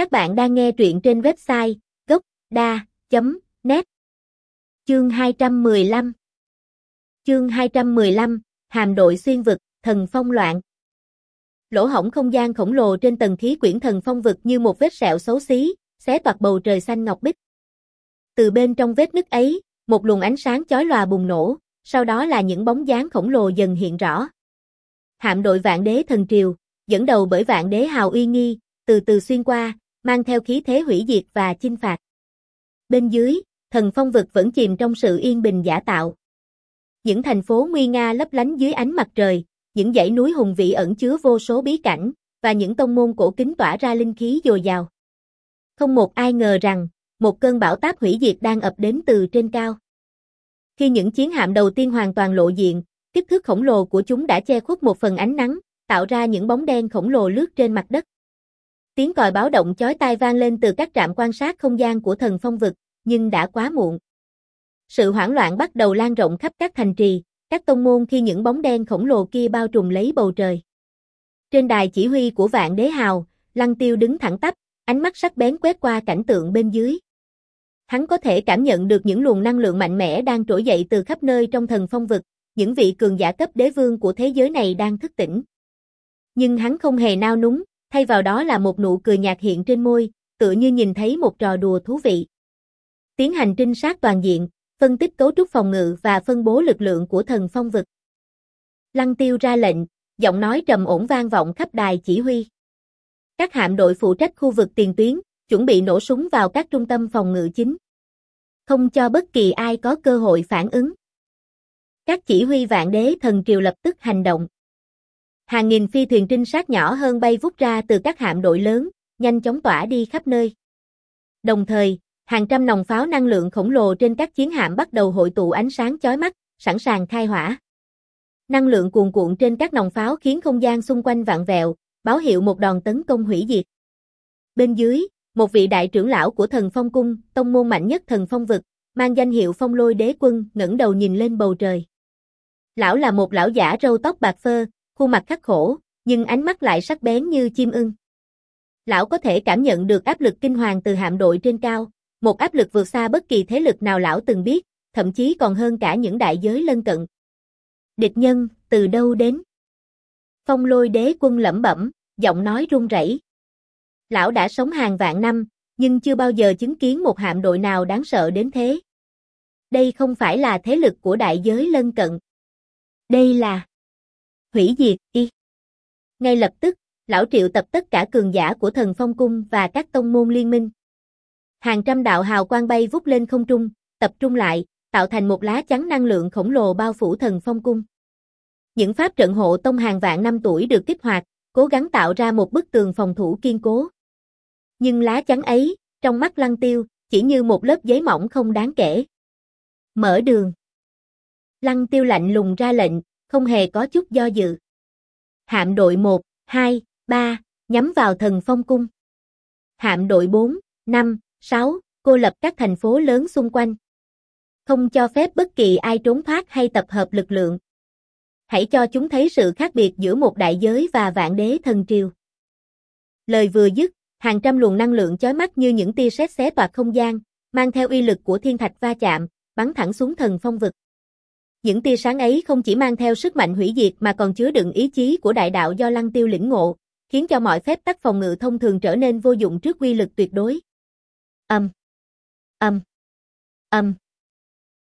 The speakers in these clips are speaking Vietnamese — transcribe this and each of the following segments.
Các bạn đang nghe truyện trên website gốc.da.net Chương 215 Chương 215, Hàm đội xuyên vực, thần phong loạn Lỗ hổng không gian khổng lồ trên tầng khí quyển thần phong vực như một vết sẹo xấu xí, xé toạc bầu trời xanh ngọc bích. Từ bên trong vết nứt ấy, một luồng ánh sáng chói lòa bùng nổ, sau đó là những bóng dáng khổng lồ dần hiện rõ. Hạm đội vạn đế thần triều, dẫn đầu bởi vạn đế hào uy nghi, từ từ xuyên qua, mang theo khí thế hủy diệt và chinh phạt. Bên dưới, thần phong vực vẫn chìm trong sự yên bình giả tạo. Những thành phố nguy nga lấp lánh dưới ánh mặt trời, những dãy núi hùng vĩ ẩn chứa vô số bí cảnh, và những tông môn cổ kính tỏa ra linh khí dồi dào. Không một ai ngờ rằng, một cơn bão táp hủy diệt đang ập đến từ trên cao. Khi những chiến hạm đầu tiên hoàn toàn lộ diện, kích thước khổng lồ của chúng đã che khuất một phần ánh nắng, tạo ra những bóng đen khổng lồ lướt trên mặt đất. Tiếng còi báo động chói tai vang lên từ các trạm quan sát không gian của thần phong vực, nhưng đã quá muộn. Sự hoảng loạn bắt đầu lan rộng khắp các thành trì, các tông môn khi những bóng đen khổng lồ kia bao trùm lấy bầu trời. Trên đài chỉ huy của vạn đế hào, Lăng Tiêu đứng thẳng tắp, ánh mắt sắc bén quét qua cảnh tượng bên dưới. Hắn có thể cảm nhận được những luồng năng lượng mạnh mẽ đang trỗi dậy từ khắp nơi trong thần phong vực, những vị cường giả cấp đế vương của thế giới này đang thức tỉnh. Nhưng hắn không hề nao núng, thay vào đó là một nụ cười nhạt hiện trên môi, tựa như nhìn thấy một trò đùa thú vị. Tiến hành trinh sát toàn diện, phân tích cấu trúc phòng ngự và phân bố lực lượng của thần phong vực. Lăng tiêu ra lệnh, giọng nói trầm ổn vang vọng khắp đài chỉ huy. Các hạm đội phụ trách khu vực tiền tuyến, chuẩn bị nổ súng vào các trung tâm phòng ngự chính. Không cho bất kỳ ai có cơ hội phản ứng. Các chỉ huy vạn đế thần triều lập tức hành động. Hàng nghìn phi thuyền trinh sát nhỏ hơn bay vút ra từ các hạm đội lớn, nhanh chóng tỏa đi khắp nơi. Đồng thời, hàng trăm nòng pháo năng lượng khổng lồ trên các chiến hạm bắt đầu hội tụ ánh sáng chói mắt, sẵn sàng khai hỏa. Năng lượng cuồn cuộn trên các nòng pháo khiến không gian xung quanh vạn vẹo, báo hiệu một đòn tấn công hủy diệt. Bên dưới, một vị đại trưởng lão của thần phong cung, tông môn mạnh nhất thần phong vực, mang danh hiệu phong lôi đế quân, ngẩng đầu nhìn lên bầu trời. Lão là một lão giả râu tóc bạc phơ, khuôn mặt khắc khổ, nhưng ánh mắt lại sắc bén như chim ưng. Lão có thể cảm nhận được áp lực kinh hoàng từ hạm đội trên cao, một áp lực vượt xa bất kỳ thế lực nào lão từng biết, thậm chí còn hơn cả những đại giới lân cận. Địch nhân, từ đâu đến? Phong lôi đế quân lẩm bẩm, giọng nói run rẩy. Lão đã sống hàng vạn năm, nhưng chưa bao giờ chứng kiến một hạm đội nào đáng sợ đến thế. Đây không phải là thế lực của đại giới lân cận. Đây là hủy diệt, y. Ngay lập tức, lão triệu tập tất cả cường giả của thần phong cung và các tông môn liên minh. Hàng trăm đạo hào quang bay vút lên không trung, tập trung lại, tạo thành một lá chắn năng lượng khổng lồ bao phủ thần phong cung. Những pháp trận hộ tông hàng vạn năm tuổi được kích hoạt, cố gắng tạo ra một bức tường phòng thủ kiên cố. Nhưng lá chắn ấy, trong mắt lăng tiêu, chỉ như một lớp giấy mỏng không đáng kể. Mở đường. Lăng tiêu lạnh lùng ra lệnh, không hề có chút do dự. Hạm đội 1, 2, 3, nhắm vào thần phong cung. Hạm đội 4, 5, 6, cô lập các thành phố lớn xung quanh. Không cho phép bất kỳ ai trốn thoát hay tập hợp lực lượng. Hãy cho chúng thấy sự khác biệt giữa một đại giới và vạn đế thần triều. Lời vừa dứt, hàng trăm luồng năng lượng chói mắt như những tia sét xé toạc không gian, mang theo uy lực của thiên thạch va chạm, bắn thẳng xuống thần phong vực. Những tia sáng ấy không chỉ mang theo sức mạnh hủy diệt mà còn chứa đựng ý chí của đại đạo do Lăng Tiêu lĩnh ngộ, khiến cho mọi phép tắc phòng ngự thông thường trở nên vô dụng trước quy lực tuyệt đối. Âm. Âm. Âm.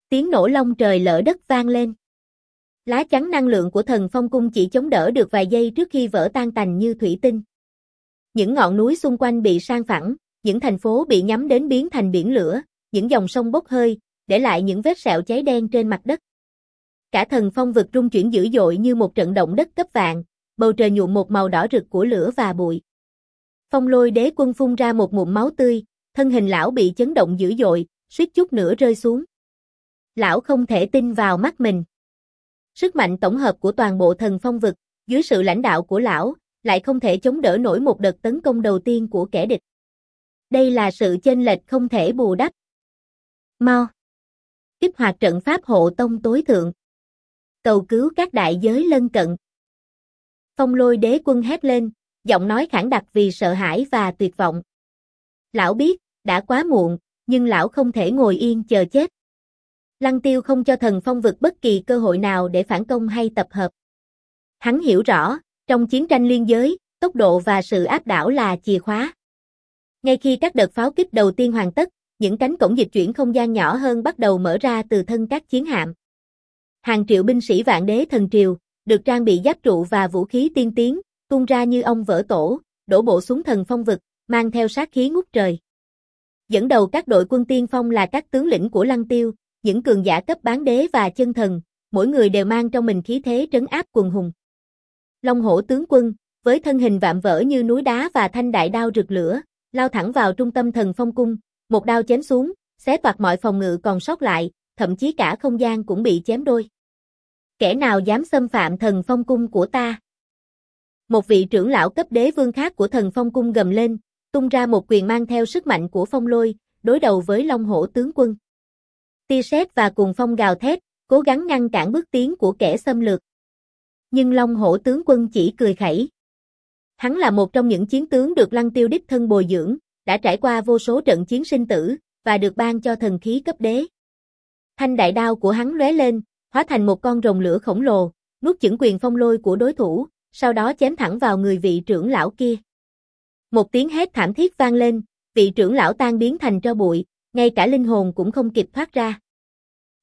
Tiếng nổ long trời lỡ đất vang lên. Lá chắn năng lượng của thần phong cung chỉ chống đỡ được vài giây trước khi vỡ tan tành như thủy tinh. Những ngọn núi xung quanh bị sang phẳng, những thành phố bị nhắm đến biến thành biển lửa, những dòng sông bốc hơi, để lại những vết sẹo cháy đen trên mặt đất. Cả thần phong vực rung chuyển dữ dội như một trận động đất cấp vạn, bầu trời nhuộm một màu đỏ rực của lửa và bụi. Phong lôi đế quân phun ra một ngụm máu tươi, thân hình lão bị chấn động dữ dội, suýt chút nữa rơi xuống. Lão không thể tin vào mắt mình. Sức mạnh tổng hợp của toàn bộ thần phong vực, dưới sự lãnh đạo của lão, lại không thể chống đỡ nổi một đợt tấn công đầu tiên của kẻ địch. Đây là sự chênh lệch không thể bù đắp. Mau! Kích hoạt trận pháp hộ tông tối thượng. Cầu cứu các đại giới lân cận. Phong lôi đế quân hét lên, giọng nói khẳng đặc vì sợ hãi và tuyệt vọng. Lão biết, đã quá muộn, nhưng lão không thể ngồi yên chờ chết. Lăng tiêu không cho thần phong vực bất kỳ cơ hội nào để phản công hay tập hợp. Hắn hiểu rõ, trong chiến tranh liên giới, tốc độ và sự áp đảo là chìa khóa. Ngay khi các đợt pháo kích đầu tiên hoàn tất, những cánh cổng dịch chuyển không gian nhỏ hơn bắt đầu mở ra từ thân các chiến hạm. Hàng triệu binh sĩ vạn đế thần triều, được trang bị giáp trụ và vũ khí tiên tiến, tung ra như ông vỡ tổ, đổ bộ xuống thần phong vực, mang theo sát khí ngút trời. Dẫn đầu các đội quân tiên phong là các tướng lĩnh của Lăng Tiêu, những cường giả cấp bán đế và chân thần, mỗi người đều mang trong mình khí thế trấn áp quần hùng. Long hổ tướng quân, với thân hình vạm vỡ như núi đá và thanh đại đao rực lửa, lao thẳng vào trung tâm thần phong cung, một đao chém xuống, xé toạc mọi phòng ngự còn sót lại, thậm chí cả không gian cũng bị chém đôi. Kẻ nào dám xâm phạm thần phong cung của ta? Một vị trưởng lão cấp đế vương khác của thần phong cung gầm lên, tung ra một quyền mang theo sức mạnh của phong lôi, đối đầu với Long Hổ tướng quân. Tia sét và cùng phong gào thét, cố gắng ngăn cản bước tiến của kẻ xâm lược. Nhưng Long Hổ tướng quân chỉ cười khẩy. Hắn là một trong những chiến tướng được Lăng Tiêu đích thân bồi dưỡng, đã trải qua vô số trận chiến sinh tử, và được ban cho thần khí cấp đế. Thanh đại đao của hắn lóe lên, hóa thành một con rồng lửa khổng lồ, nuốt chửng quyền phong lôi của đối thủ, sau đó chém thẳng vào người vị trưởng lão kia. Một tiếng hét thảm thiết vang lên, vị trưởng lão tan biến thành tro bụi, ngay cả linh hồn cũng không kịp thoát ra.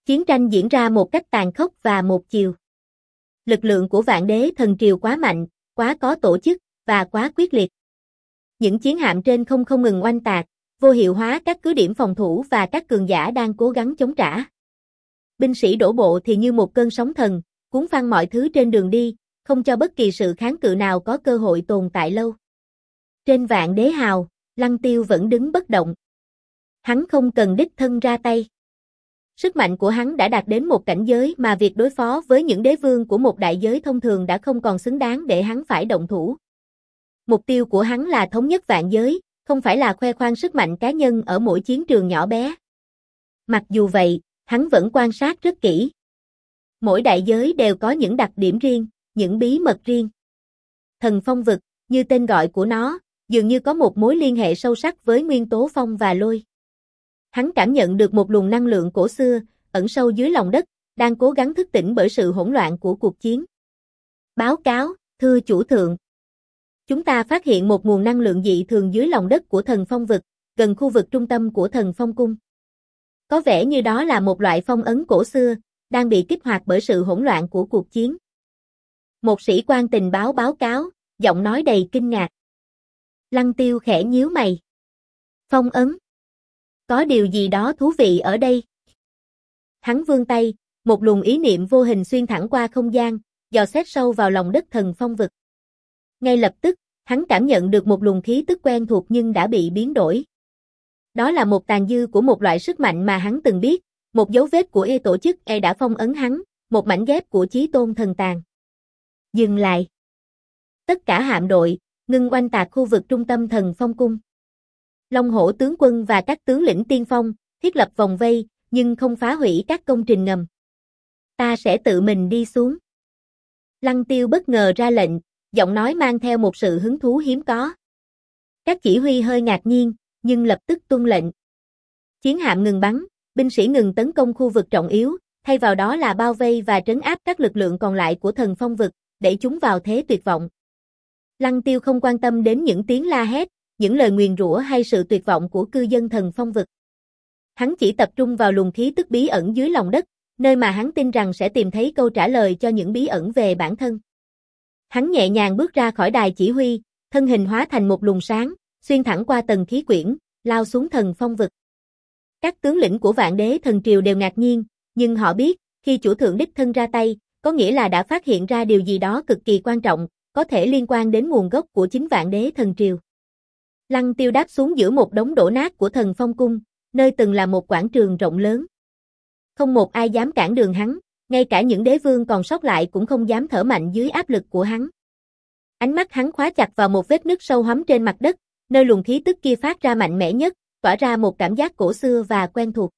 Chiến tranh diễn ra một cách tàn khốc và một chiều. Lực lượng của vạn đế thần triều quá mạnh, quá có tổ chức, và quá quyết liệt. Những chiến hạm trên không không ngừng oanh tạc, vô hiệu hóa các cứ điểm phòng thủ và các cường giả đang cố gắng chống trả. Binh sĩ đổ bộ thì như một cơn sóng thần, cuốn phăng mọi thứ trên đường đi, không cho bất kỳ sự kháng cự nào có cơ hội tồn tại lâu. Trên vạn đế hào, Lăng Tiêu vẫn đứng bất động. Hắn không cần đích thân ra tay. Sức mạnh của hắn đã đạt đến một cảnh giới mà việc đối phó với những đế vương của một đại giới thông thường đã không còn xứng đáng để hắn phải động thủ. Mục tiêu của hắn là thống nhất vạn giới, không phải là khoe khoang sức mạnh cá nhân ở mỗi chiến trường nhỏ bé. Mặc dù vậy, hắn vẫn quan sát rất kỹ. Mỗi đại giới đều có những đặc điểm riêng, những bí mật riêng. Thần phong vực, như tên gọi của nó, dường như có một mối liên hệ sâu sắc với nguyên tố phong và lôi. Hắn cảm nhận được một luồng năng lượng cổ xưa, ẩn sâu dưới lòng đất, đang cố gắng thức tỉnh bởi sự hỗn loạn của cuộc chiến. Báo cáo, thưa chủ thượng. Chúng ta phát hiện một nguồn năng lượng dị thường dưới lòng đất của thần phong vực, gần khu vực trung tâm của thần phong cung. Có vẻ như đó là một loại phong ấn cổ xưa, đang bị kích hoạt bởi sự hỗn loạn của cuộc chiến. Một sĩ quan tình báo báo cáo, giọng nói đầy kinh ngạc. Lăng tiêu khẽ nhíu mày. Phong ấn. Có điều gì đó thú vị ở đây. Hắn vươn tay, một luồng ý niệm vô hình xuyên thẳng qua không gian, dò xét sâu vào lòng đất thần phong vực. Ngay lập tức, hắn cảm nhận được một luồng khí tức quen thuộc nhưng đã bị biến đổi. Đó là một tàn dư của một loại sức mạnh mà hắn từng biết, một dấu vết của e tổ chức e đã phong ấn hắn, một mảnh ghép của chí tôn thần tàn. Dừng lại. Tất cả hạm đội, ngưng oanh tạc khu vực trung tâm thần phong cung. Long hổ tướng quân và các tướng lĩnh tiên phong, thiết lập vòng vây, nhưng không phá hủy các công trình ngầm. Ta sẽ tự mình đi xuống. Lăng tiêu bất ngờ ra lệnh, giọng nói mang theo một sự hứng thú hiếm có. Các chỉ huy hơi ngạc nhiên, nhưng lập tức tuân lệnh. Chiến hạm ngừng bắn, binh sĩ ngừng tấn công khu vực trọng yếu, thay vào đó là bao vây và trấn áp các lực lượng còn lại của thần phong vực, để chúng vào thế tuyệt vọng. Lăng tiêu không quan tâm đến những tiếng la hét, những lời nguyền rủa hay sự tuyệt vọng của cư dân thần phong vực. Hắn chỉ tập trung vào luồng khí tức bí ẩn dưới lòng đất, nơi mà hắn tin rằng sẽ tìm thấy câu trả lời cho những bí ẩn về bản thân. Hắn nhẹ nhàng bước ra khỏi đài chỉ huy, thân hình hóa thành một luồng sáng, xuyên thẳng qua tầng khí quyển, lao xuống thần phong vực. Các tướng lĩnh của vạn đế thần triều đều ngạc nhiên, nhưng họ biết, khi chủ thượng đích thân ra tay, có nghĩa là đã phát hiện ra điều gì đó cực kỳ quan trọng, có thể liên quan đến nguồn gốc của chính vạn đế thần triều. Lăng tiêu đáp xuống giữa một đống đổ nát của thần phong cung, nơi từng là một quảng trường rộng lớn. Không một ai dám cản đường hắn, ngay cả những đế vương còn sót lại cũng không dám thở mạnh dưới áp lực của hắn. Ánh mắt hắn khóa chặt vào một vết nứt sâu hắm trên mặt đất, nơi luồng khí tức kia phát ra mạnh mẽ nhất, tỏa ra một cảm giác cổ xưa và quen thuộc.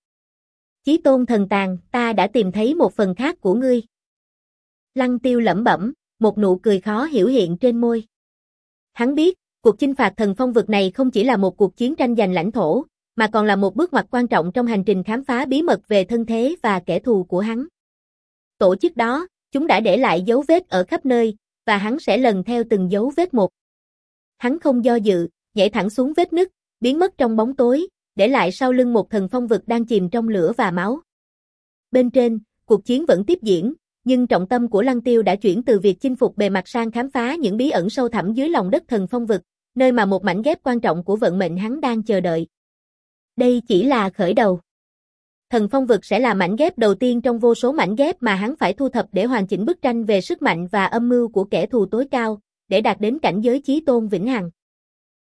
Chí tôn thần tàn, ta đã tìm thấy một phần khác của ngươi. Lăng tiêu lẩm bẩm, một nụ cười khó hiểu hiện trên môi. Hắn biết, cuộc chinh phạt thần phong vực này không chỉ là một cuộc chiến tranh giành lãnh thổ, mà còn là một bước ngoặt quan trọng trong hành trình khám phá bí mật về thân thế và kẻ thù của hắn. Tổ chức đó, chúng đã để lại dấu vết ở khắp nơi, và hắn sẽ lần theo từng dấu vết một. Hắn không do dự, nhảy thẳng xuống vết nứt, biến mất trong bóng tối, để lại sau lưng một thần phong vực đang chìm trong lửa và máu. Bên trên, cuộc chiến vẫn tiếp diễn, nhưng trọng tâm của Lăng Tiêu đã chuyển từ việc chinh phục bề mặt sang khám phá những bí ẩn sâu thẳm dưới lòng đất thần phong vực, nơi mà một mảnh ghép quan trọng của vận mệnh hắn đang chờ đợi. Đây chỉ là khởi đầu. Thần phong vực sẽ là mảnh ghép đầu tiên trong vô số mảnh ghép mà hắn phải thu thập để hoàn chỉnh bức tranh về sức mạnh và âm mưu của kẻ thù tối cao, để đạt đến cảnh giới chí tôn vĩnh hằng.